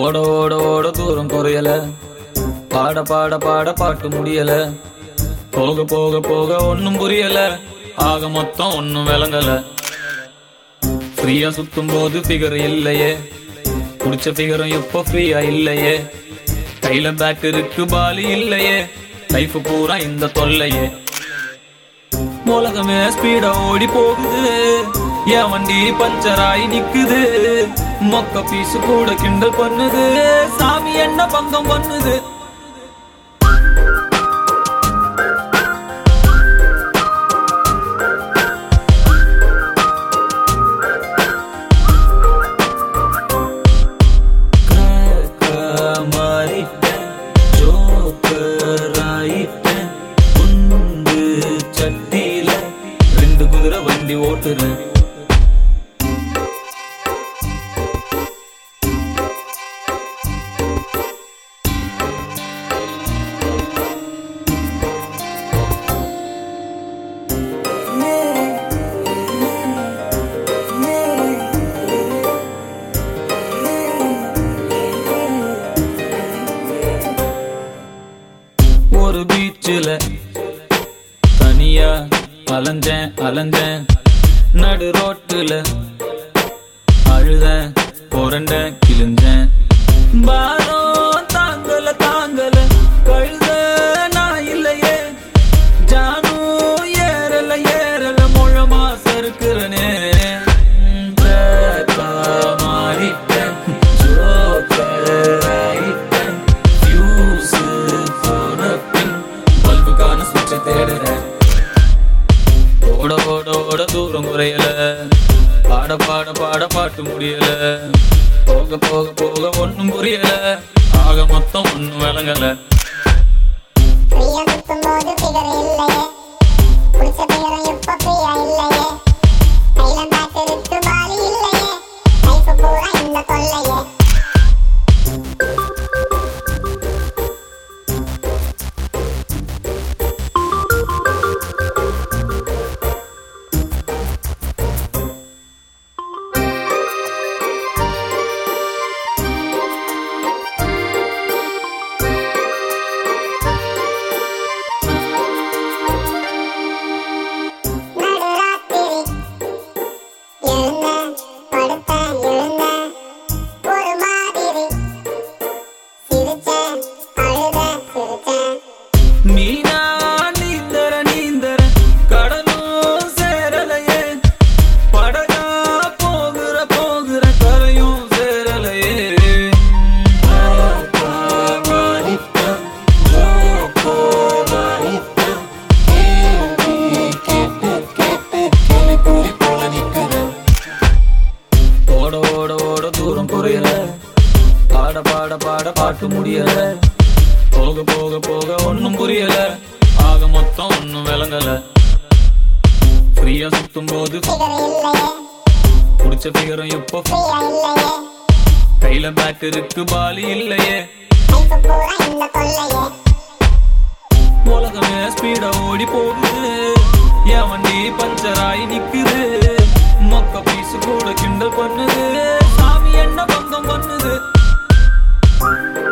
ஓட ஓட ஓட தூரம் குறையல. பாட பாட பாட பாட்டு முடியல. போக போக போக ஒன்னும் புரியல. ஆக மொத்தம் ஒன்னும் விளங்கல. ஃப்ரீயா சுத்தும் போது ஃபிகர் இல்லையே குடிச்ச ஃபிகரும் இப்போ ஃப்ரீயா இல்லையே. கையில பேக் இருக்கு பாலி இல்லையே. லைஃப் பூரா இந்த தொல்லையே. உலகமே ஸ்பீடா ஓடி போகுது. என் வண்டி பஞ்சர் நிக்குது. மொக்க பீசு கூட கிண்டல் பண்ணுது. சாமி என்ன பங்கம் பண்ணுது? ஓட்டுறேன். பீச்சில் தனியா அலைஞ்சேன் அலைஞ்சேன். நடு ரோட்டுல அழுதேன் புரண்ட கிழிஞ்சேன். பாரம் தாங்கல தாங்கல கழுத நான் இல்லையே. ஜானும் ஏறல ஏறல முழமா சறுக்குறனே பாட பாட பாட பாட்டு முடியல. போக போக போக ஒன்னும் புரியல. ஆக மொத்தம் ஒண்ணும் விளங்கல. போது தூரம் குறையல. பாட பாட பாட பாட்டு முடியல. போக போக போக ஒன்னும் புரியல. ஆக மொத்தம் ஒன்னும் விளங்கல. ஃப்ரீயா சுத்தும் போது குடிச்ச பிகரம் இப்போ கையில பேக் இருக்கு பாலி இல்லையே. உலகமே ஸ்பீடா ஓடி போகுது. என் வண்டி பஞ்சர் நிக்குது. மொக்க பீசு கூட கிண்டல் பண்ணுது. no come, don't come it.